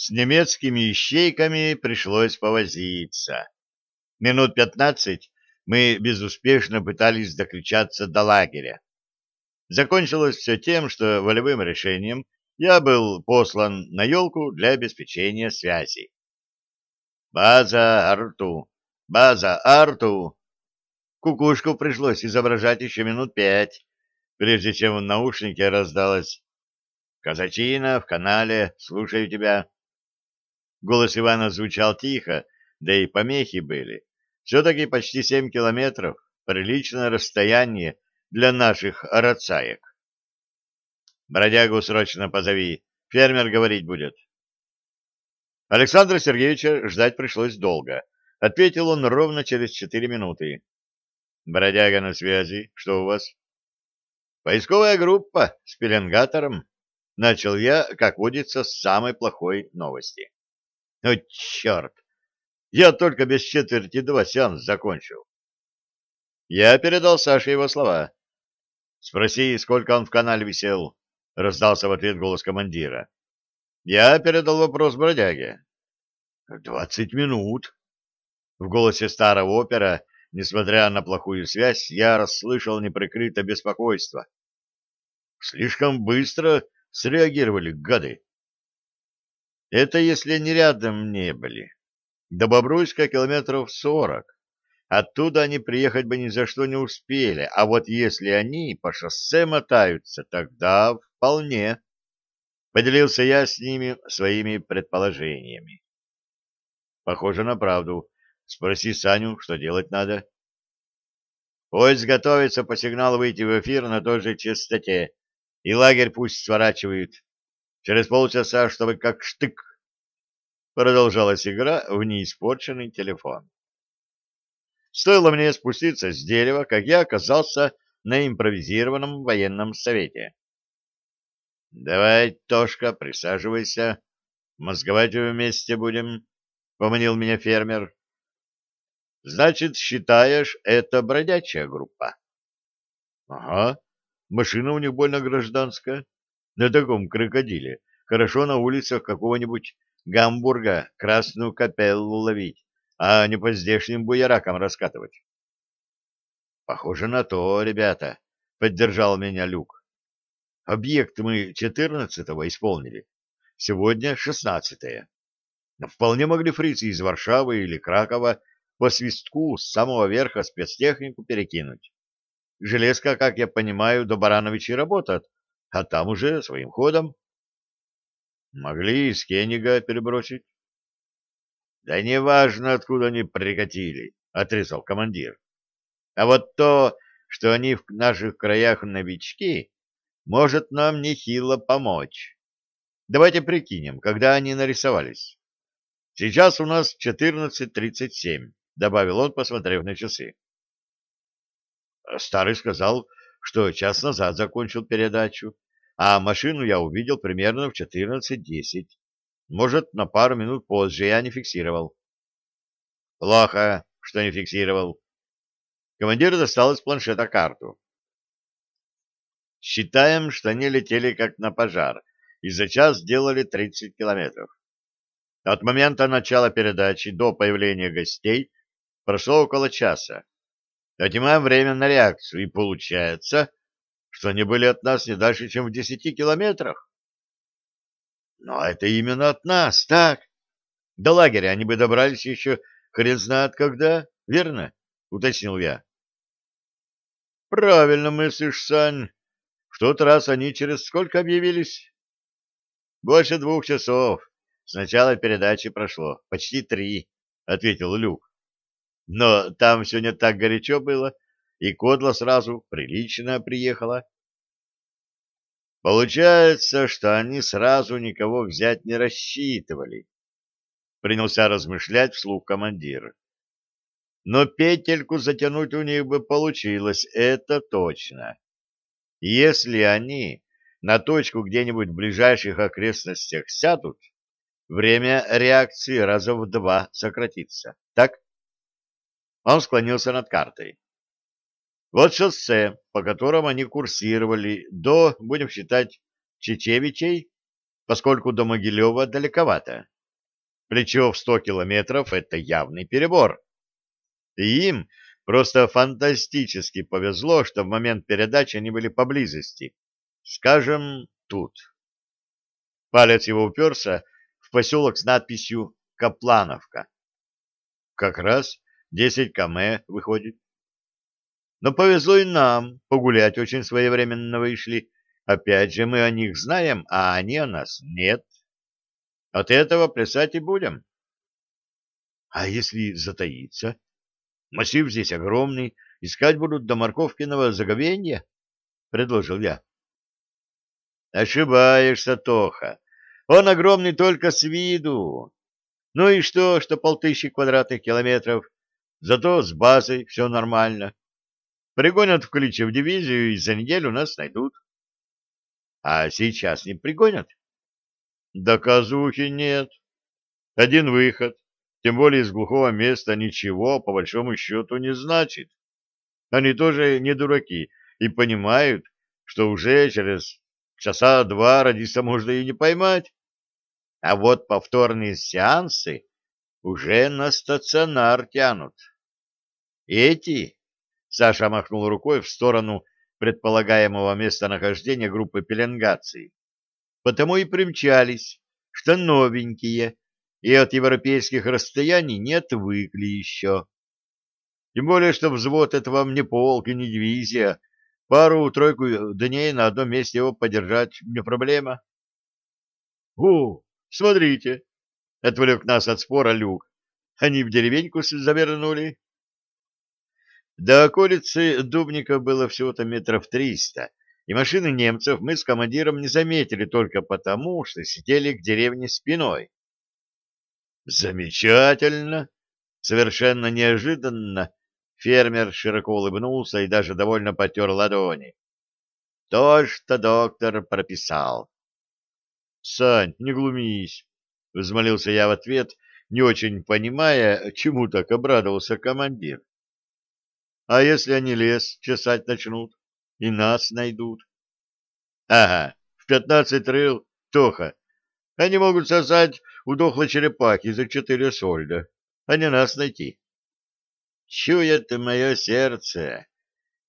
С немецкими ищейками пришлось повозиться. Минут пятнадцать мы безуспешно пытались докричаться до лагеря. Закончилось все тем, что волевым решением я был послан на елку для обеспечения связи. «База Арту! База Арту!» Кукушку пришлось изображать еще минут пять, прежде чем в наушнике раздалось «Казачина в канале, слушаю тебя». Голос Ивана звучал тихо, да и помехи были. Все-таки почти семь километров, приличное расстояние для наших рацаек. Бродягу срочно позови, фермер говорить будет. Александра Сергеевича ждать пришлось долго. Ответил он ровно через четыре минуты. Бродяга на связи, что у вас? Поисковая группа с пеленгатором. Начал я, как водится, с самой плохой новости. О, черт! Я только без четверти два сеанс закончил. Я передал Саше его слова. Спроси, сколько он в канале висел, раздался в ответ голос командира. Я передал вопрос бродяге. Двадцать минут. В голосе старого опера, несмотря на плохую связь, я расслышал неприкрытое беспокойство. Слишком быстро среагировали гады. Это если не рядом не были. До Бобруйска километров сорок. Оттуда они приехать бы ни за что не успели, а вот если они по шоссе мотаются, тогда вполне. Поделился я с ними своими предположениями. Похоже на правду. Спроси Саню, что делать надо. Поезд готовится по сигналу выйти в эфир на той же частоте, и лагерь пусть сворачивают. Через полчаса, чтобы как штык. Продолжалась игра в неиспорченный телефон. Стоило мне спуститься с дерева, как я оказался на импровизированном военном совете. — Давай, Тошка, присаживайся. Мозговать вместе будем, — поманил меня фермер. — Значит, считаешь, это бродячая группа? — Ага. Машина у них больно гражданская. На таком крокодиле. Хорошо на улицах какого-нибудь Гамбурга красную капеллу ловить, а не по здешним буеракам раскатывать. — Похоже на то, ребята, — поддержал меня Люк. — Объект мы четырнадцатого исполнили. Сегодня шестнадцатое. Вполне могли фрицы из Варшавы или Кракова по свистку с самого верха спецтехнику перекинуть. Железка, как я понимаю, до Барановичей работает, а там уже своим ходом. Могли из Кенига перебросить. Да неважно, откуда они прикатили, отрезал командир. А вот то, что они в наших краях новички, может нам нехило помочь. Давайте прикинем, когда они нарисовались. Сейчас у нас 14.37, добавил он, посмотрев на часы. Старый сказал, что час назад закончил передачу, а машину я увидел примерно в 14.10. Может, на пару минут позже я не фиксировал. Плохо, что не фиксировал. Командир достал из планшета карту. Считаем, что они летели как на пожар, и за час сделали 30 километров. От момента начала передачи до появления гостей прошло около часа. Отнимаем время на реакцию, и получается, что они были от нас не дальше, чем в десяти километрах. Но это именно от нас, так? До лагеря они бы добрались еще хрен знает когда, верно? — уточнил я. — Правильно мыслишь, Сань. В тот раз они через сколько объявились? — Больше двух часов. С начала передачи прошло. Почти три, — ответил Люк. — Но там не так горячо было, и Кодла сразу прилично приехала. Получается, что они сразу никого взять не рассчитывали. Принялся размышлять вслух командир. Но петельку затянуть у них бы получилось, это точно. Если они на точку где-нибудь в ближайших окрестностях сядут, время реакции раза в два сократится. Так? Он склонился над картой. Вот шоссе, по которому они курсировали до, будем считать, Чечевичей, поскольку до Могилева далековато. Плечо в сто километров — это явный перебор. И им просто фантастически повезло, что в момент передачи они были поблизости. Скажем, тут. Палец его уперся в поселок с надписью «Каплановка». Как раз десять км выходит. Но повезло и нам, погулять очень своевременно вышли. Опять же, мы о них знаем, а они о нас нет. От этого плясать и будем. А если затаиться? Массив здесь огромный, искать будут до морковкиного заговенья, — предложил я. Ошибаешься, Тоха. Он огромный только с виду. Ну и что, что полтысячи квадратных километров? Зато с базой все нормально. Пригонят в Кличе в дивизию и за неделю нас найдут. А сейчас не пригонят? Доказухи нет. Один выход, тем более из глухого места, ничего, по большому счету, не значит. Они тоже не дураки и понимают, что уже через часа два радиста можно и не поймать. А вот повторные сеансы уже на стационар тянут. Эти, Саша махнул рукой в сторону предполагаемого местонахождения группы пеленгации, потому и примчались, что новенькие, и от европейских расстояний не отвыкли еще. Тем более, что взвод — это вам не полк и не дивизия. Пару-тройку дней на одном месте его подержать не проблема. — О, смотрите! — отвлек нас от спора Люк. — Они в деревеньку завернули. До околицы Дубника было всего-то метров триста, и машины немцев мы с командиром не заметили только потому, что сидели к деревне спиной. «Замечательно!» Совершенно неожиданно фермер широко улыбнулся и даже довольно потер ладони. То, что доктор прописал. «Сань, не глумись!» — взмолился я в ответ, не очень понимая, чему так обрадовался командир. А если они лес чесать начнут и нас найдут? Ага, в пятнадцать рыл, Тоха. Они могут сосать у дохлой черепахи за четыре сольда, а не нас найти. Чует мое сердце.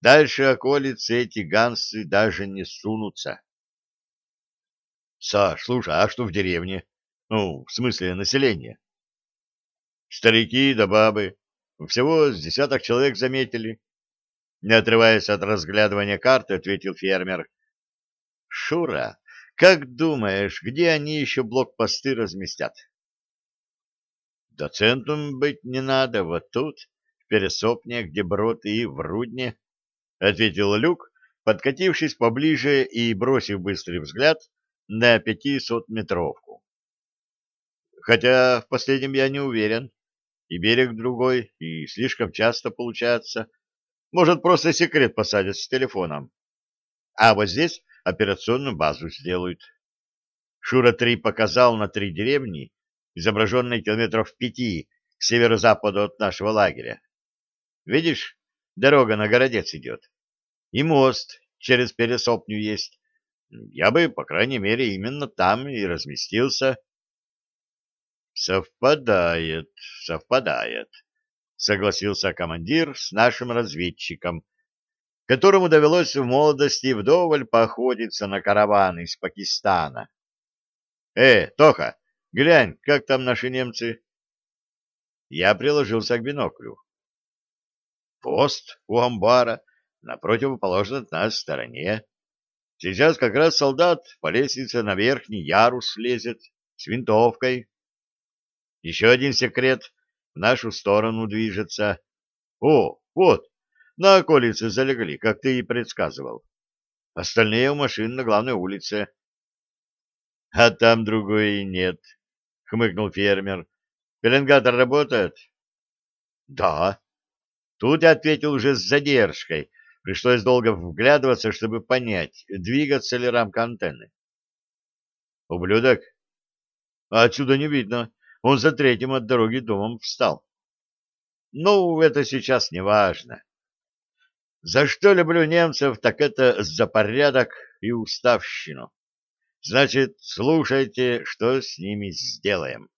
Дальше околицы эти гансы даже не сунутся. Саш, слушай, а что в деревне? Ну, в смысле население? Старики да бабы, всего с десяток человек заметили. Не отрываясь от разглядывания карты, ответил фермер. Шура, как думаешь, где они еще блокпосты разместят? Доцентом быть не надо, вот тут, в Пересопне, где брод и в Рудне, ответил Люк, подкатившись поближе и бросив быстрый взгляд на пятисотметровку. Хотя в последнем я не уверен и берег другой, и слишком часто получается. Может, просто секрет посадят с телефоном. А вот здесь операционную базу сделают. Шура-3 показал на три деревни, изображенные километров пяти к северо-западу от нашего лагеря. Видишь, дорога на городец идет. И мост через Пересопню есть. Я бы, по крайней мере, именно там и разместился. Совпадает, совпадает, согласился командир с нашим разведчиком, которому довелось в молодости вдоволь поохотиться на караван из Пакистана. Э, Тоха, глянь, как там наши немцы? Я приложился к биноклю. Пост у амбара на противоположной от нас стороне. Сейчас как раз солдат по лестнице на верхний ярус лезет с винтовкой. Еще один секрет в нашу сторону движется. О, вот, на околице залегли, как ты и предсказывал. Остальные у машин на главной улице. — А там другой и нет, — хмыкнул фермер. — Пеленгатор работает? — Да. Тут я ответил уже с задержкой. Пришлось долго вглядываться, чтобы понять, двигаться ли рамка антенны. — Ублюдок? — Отсюда не видно. Он за третьим от дороги домом встал. Ну, это сейчас не важно. За что люблю немцев, так это за порядок и уставщину. Значит, слушайте, что с ними сделаем.